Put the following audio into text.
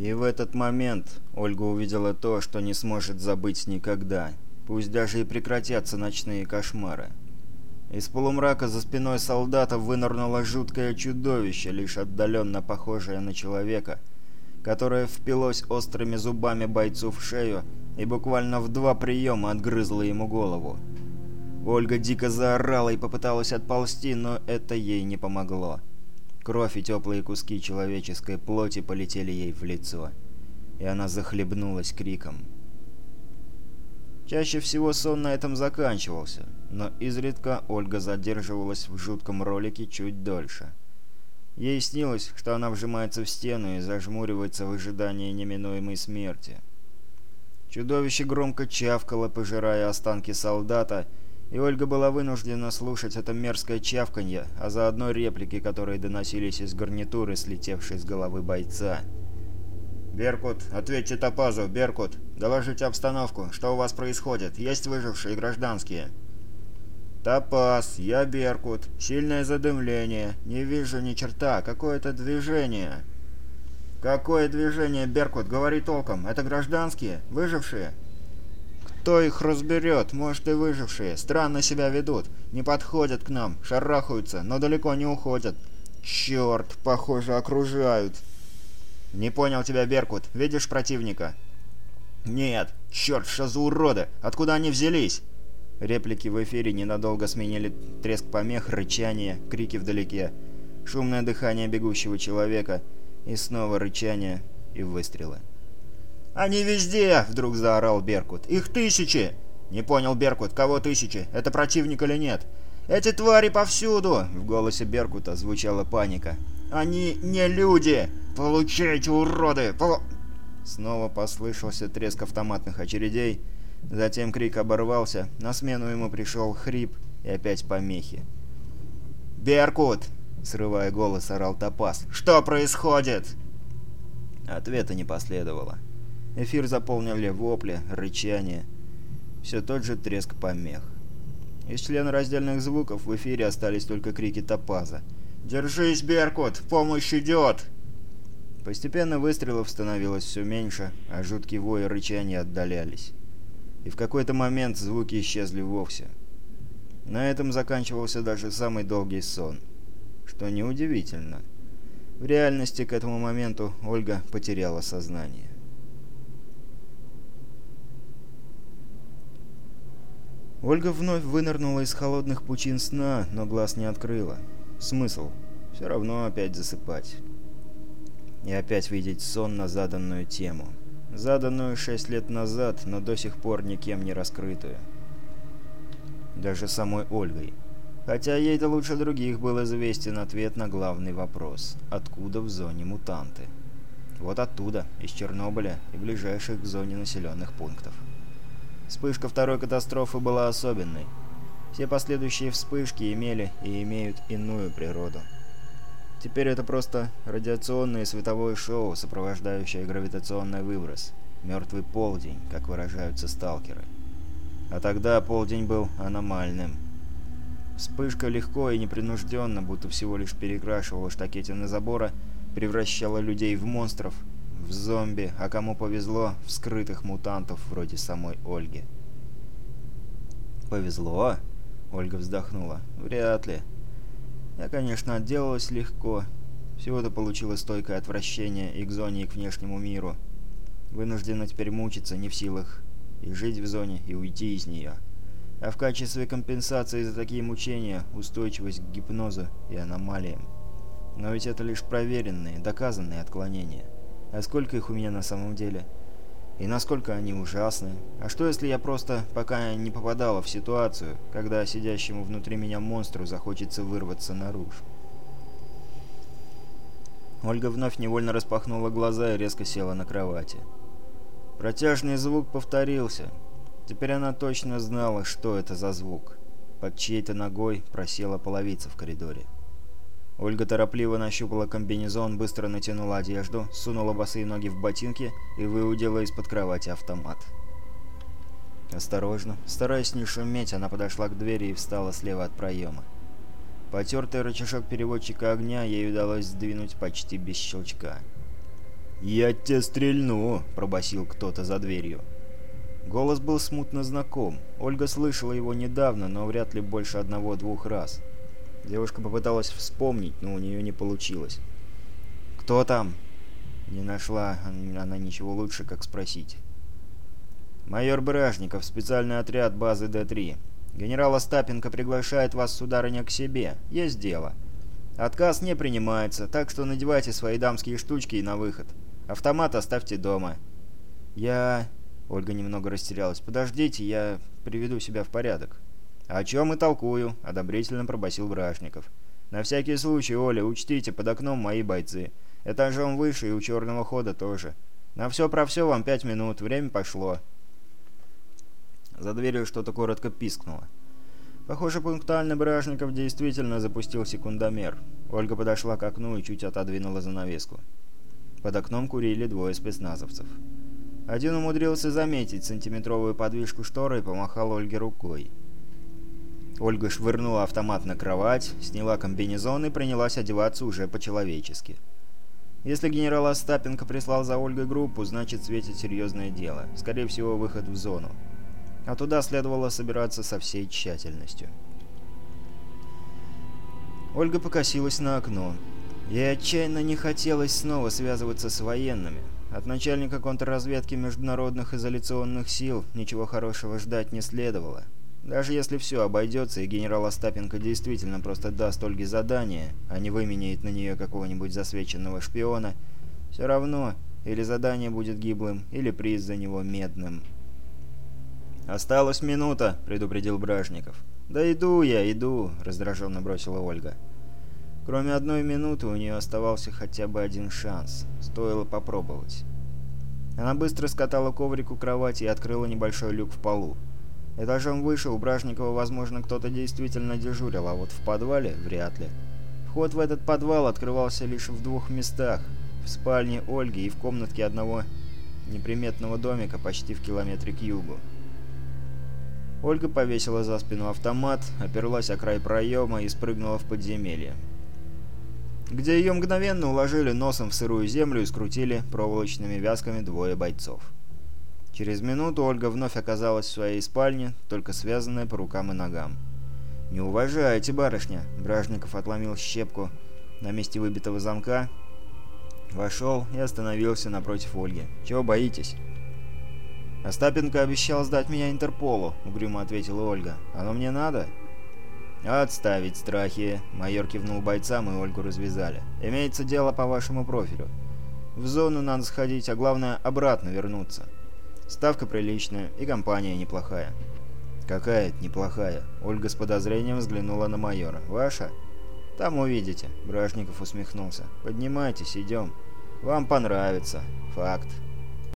И в этот момент Ольга увидела то, что не сможет забыть никогда. Пусть даже и прекратятся ночные кошмары. Из полумрака за спиной солдата вынырнуло жуткое чудовище, лишь отдаленно похожее на человека, которое впилось острыми зубами бойцу в шею и буквально в два приема отгрызло ему голову. Ольга дико заорала и попыталась отползти, но это ей не помогло. Кровь и теплые куски человеческой плоти полетели ей в лицо, и она захлебнулась криком. Чаще всего сон на этом заканчивался, но изредка Ольга задерживалась в жутком ролике чуть дольше. Ей снилось, что она вжимается в стену и зажмуривается в ожидании неминуемой смерти. Чудовище громко чавкало, пожирая останки солдата, и Ольга была вынуждена слушать это мерзкое чавканье, а заодно реплики, которые доносились из гарнитуры, слетевшей с головы бойца. «Беркут, ответьте Топазу, Беркут! Доложите обстановку, что у вас происходит, есть выжившие гражданские?» «Топаз, я Беркут, сильное задымление, не вижу ни черта, какое-то движение!» «Какое движение, Беркут, говори толком, это гражданские, выжившие?» Кто их разберет? Может и выжившие. Странно себя ведут. Не подходят к нам, шарахаются, но далеко не уходят. Черт, похоже, окружают. Не понял тебя, Беркут. Видишь противника? Нет. Черт, что за уроды? Откуда они взялись? Реплики в эфире ненадолго сменили треск помех, рычание, крики вдалеке, шумное дыхание бегущего человека и снова рычание и выстрелы. «Они везде!» — вдруг заорал Беркут. «Их тысячи!» «Не понял, Беркут, кого тысячи? Это противник или нет?» «Эти твари повсюду!» — в голосе Беркута звучала паника. «Они не люди! Получайте, уроды! Полу...» Снова послышался треск автоматных очередей. Затем крик оборвался, на смену ему пришел хрип и опять помехи. «Беркут!» — срывая голос, орал Топас. «Что происходит?» Ответа не последовало. Эфир заполнили вопли, рычания, все тот же треск помех. Из члена раздельных звуков в эфире остались только крики топаза. «Держись, Беркут! Помощь идет!» Постепенно выстрелов становилось все меньше, а жуткие вои и рычания отдалялись. И в какой-то момент звуки исчезли вовсе. На этом заканчивался даже самый долгий сон. Что неудивительно. В реальности к этому моменту Ольга потеряла сознание. Ольга вновь вынырнула из холодных пучин сна, но глаз не открыла. Смысл? Все равно опять засыпать. И опять видеть сон на заданную тему. Заданную шесть лет назад, но до сих пор никем не раскрытую. Даже самой Ольгой. Хотя ей-то лучше других был известен ответ на главный вопрос. Откуда в зоне мутанты? Вот оттуда, из Чернобыля и ближайших к зоне населенных пунктов. Вспышка второй катастрофы была особенной. Все последующие вспышки имели и имеют иную природу. Теперь это просто радиационное световое шоу, сопровождающее гравитационный выброс. Мертвый полдень, как выражаются сталкеры. А тогда полдень был аномальным. Вспышка легко и непринужденно, будто всего лишь перекрашивала штакетины забора, превращала людей в монстров – в зомби, а кому повезло, в скрытых мутантов вроде самой Ольги. «Повезло?» — Ольга вздохнула. «Вряд ли. Я, конечно, отделалась легко. Всего-то получила стойкое отвращение и к зоне, и к внешнему миру. Вынуждена теперь мучиться, не в силах и жить в зоне, и уйти из нее. А в качестве компенсации за такие мучения – устойчивость к гипнозу и аномалиям. Но ведь это лишь проверенные, доказанные отклонения. А сколько их у меня на самом деле? И насколько они ужасны? А что если я просто пока не попадала в ситуацию, когда сидящему внутри меня монстру захочется вырваться наружу? Ольга вновь невольно распахнула глаза и резко села на кровати. Протяжный звук повторился. Теперь она точно знала, что это за звук. Под чьей-то ногой просела половица в коридоре. Ольга торопливо нащупала комбинезон, быстро натянула одежду, сунула босые ноги в ботинки и выудила из-под кровати автомат. Осторожно, стараясь не шуметь, она подошла к двери и встала слева от проема. Потертый рычажок переводчика огня ей удалось сдвинуть почти без щелчка. «Я тебя стрельну!» – пробасил кто-то за дверью. Голос был смутно знаком. Ольга слышала его недавно, но вряд ли больше одного-двух раз – Девушка попыталась вспомнить, но у нее не получилось. «Кто там?» Не нашла она ничего лучше, как спросить. «Майор Бражников, специальный отряд базы Д-3. Генерал Остапенко приглашает вас, сударыня, к себе. Есть дело. Отказ не принимается, так что надевайте свои дамские штучки и на выход. Автомат оставьте дома». «Я...» Ольга немного растерялась. «Подождите, я приведу себя в порядок». «О чем и толкую», — одобрительно пробасил Брашников. «На всякий случай, Оля, учтите, под окном мои бойцы. Этажом выше и у черного хода тоже. На все про все вам пять минут, время пошло». За дверью что-то коротко пискнуло. Похоже, пунктуально Брашников действительно запустил секундомер. Ольга подошла к окну и чуть отодвинула занавеску. Под окном курили двое спецназовцев. Один умудрился заметить сантиметровую подвижку шторы и помахал Ольге рукой. Ольга швырнула автомат на кровать, сняла комбинезон и принялась одеваться уже по-человечески. Если генерал Остапенко прислал за Ольгой группу, значит светит серьезное дело. Скорее всего, выход в зону. А туда следовало собираться со всей тщательностью. Ольга покосилась на окно. Ей отчаянно не хотелось снова связываться с военными. От начальника контрразведки международных изоляционных сил ничего хорошего ждать не следовало. Даже если все обойдется, и генерал Остапенко действительно просто даст Ольге задание, а не выменяет на нее какого-нибудь засвеченного шпиона, все равно или задание будет гиблым, или приз за него медным. «Осталась минута», — предупредил Бражников. «Да иду я, иду», — раздраженно бросила Ольга. Кроме одной минуты у нее оставался хотя бы один шанс. Стоило попробовать. Она быстро скатала коврик у кровати и открыла небольшой люк в полу. Этажом выше у Бражникова, возможно, кто-то действительно дежурил, а вот в подвале вряд ли. Вход в этот подвал открывался лишь в двух местах. В спальне Ольги и в комнатке одного неприметного домика почти в километре к югу. Ольга повесила за спину автомат, оперлась о край проема и спрыгнула в подземелье. Где ее мгновенно уложили носом в сырую землю и скрутили проволочными вязками двое бойцов. Через минуту Ольга вновь оказалась в своей спальне, только связанная по рукам и ногам. «Не уважаете, барышня!» – Бражников отломил щепку на месте выбитого замка, вошел и остановился напротив Ольги. «Чего боитесь?» «Остапенко обещал сдать меня Интерполу», — угрюмо ответила Ольга. «Оно мне надо?» «Отставить страхи!» — майор кивнул бойцам, и Ольгу развязали. «Имеется дело по вашему профилю. В зону надо сходить, а главное — обратно вернуться. Ставка приличная и компания неплохая. Какая неплохая? Ольга с подозрением взглянула на майора. Ваша? Там увидите. Бражников усмехнулся. Поднимайтесь, идем. Вам понравится. Факт.